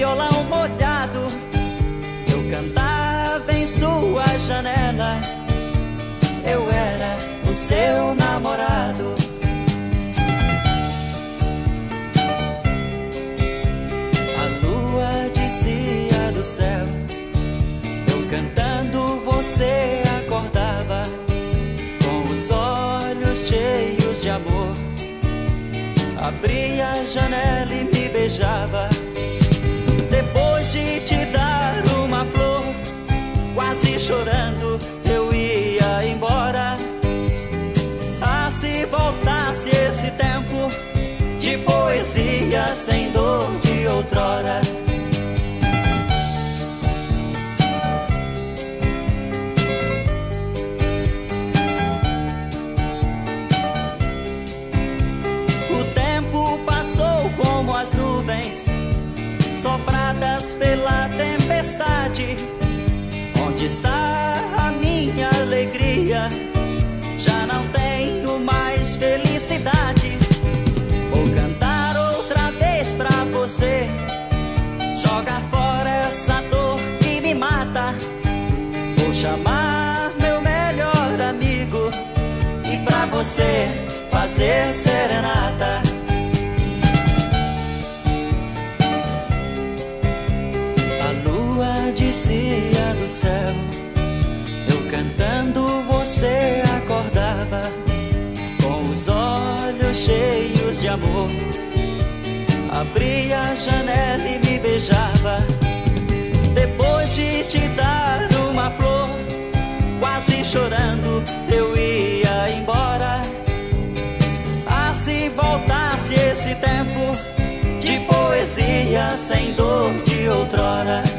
violão molhado, eu cantava em sua janela. Eu era o seu namorado. A lua descia do céu, eu cantando, você acordava com os olhos cheios de amor. Abria a janela e me beijava. Poesia sem dor de outrora. O tempo passou como as nuvens, sopradas pela tempestade. Joga fora essa dor que me mata. Vou chamar meu melhor amigo e pra você fazer serenata. A lua descia do céu, eu cantando você acordava com os olhos cheios de amor. Abria a janela poesia sem dor de outrora.